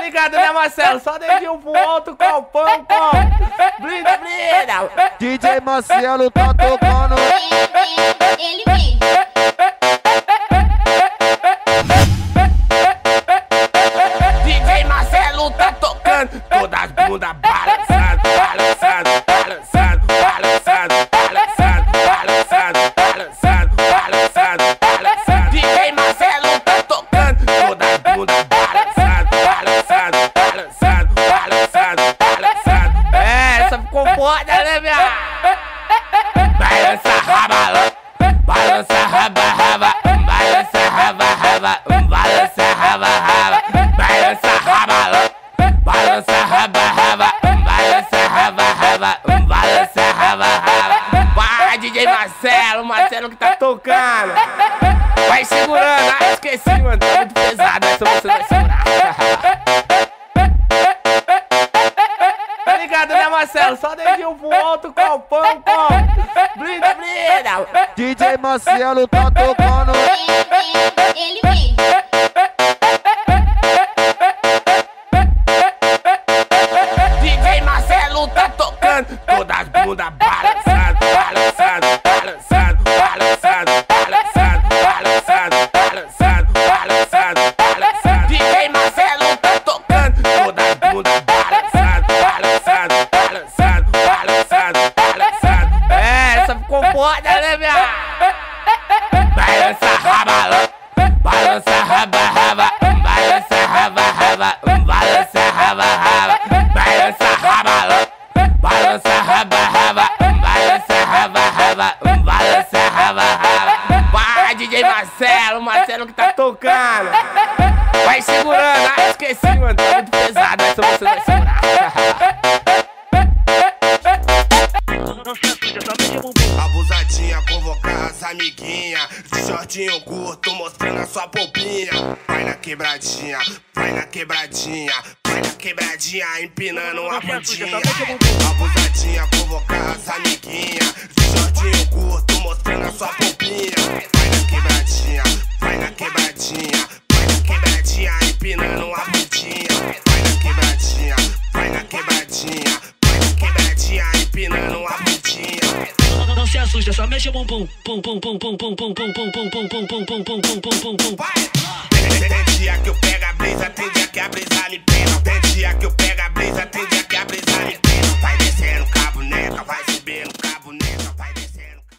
Tá ligado, né, Marcelo? Só dedinho pro alto, copão, com brinda, brinda. DJ Marcelo tá tocando. Ele mesmo. DJ Marcelo tá tocando. Todas as bundas foda, né, minha? Balança raba, balança raba, raba, balança raba, raba, balança raba, raba, balança raba, balança raba, raba, balança raba, raba, balança raba, raba. Vai, DJ Marcelo, Marcelo que tá tocando. Vai segurando, ah, esqueci, mano, tá muito pesado, essa você vai segurar. Marcelo, só daqui eu volto com o pão com brinda. Brinda. DJ Marcelo tá tocando. Ele, DJ Marcelo tá tocando. Todas as bundas balançando, balançando. Foda, né, minha? Balança raba, balança raba, raba, balança raba, raba, balança raba, raba, balança raba, balança raba, raba, balança raba, raba, balança raba, raba. Vai, DJ Marcelo, Marcelo que tá tocando. Vai segurando, ah, esqueci, mano, tá muito pesado, essa você vai segurar. Amiguinhas De shortinho curto, mostrando a sua popinha Vai na quebradinha, vai na quebradinha. Vai na quebradinha, empinando a bundinha Abusadinha, convocar as amiguinhas De shortinho curto, mostrando a sua popinha Vai na quebradinha, vai na quebradinha. Vai na quebradinha, empinando a bundinha Vai na quebradinha, vai na quebradinha assusta, só mexe o bumbum. Pum, pum, pum, pum, pum, pum, pum, pum, pum, pum, pum, pum, pum, pum, pum, pum, pum, pum. Tem dia que eu pego a brisa, tem dia que a brisa me pega. Tem dia que eu pego a brisa, tem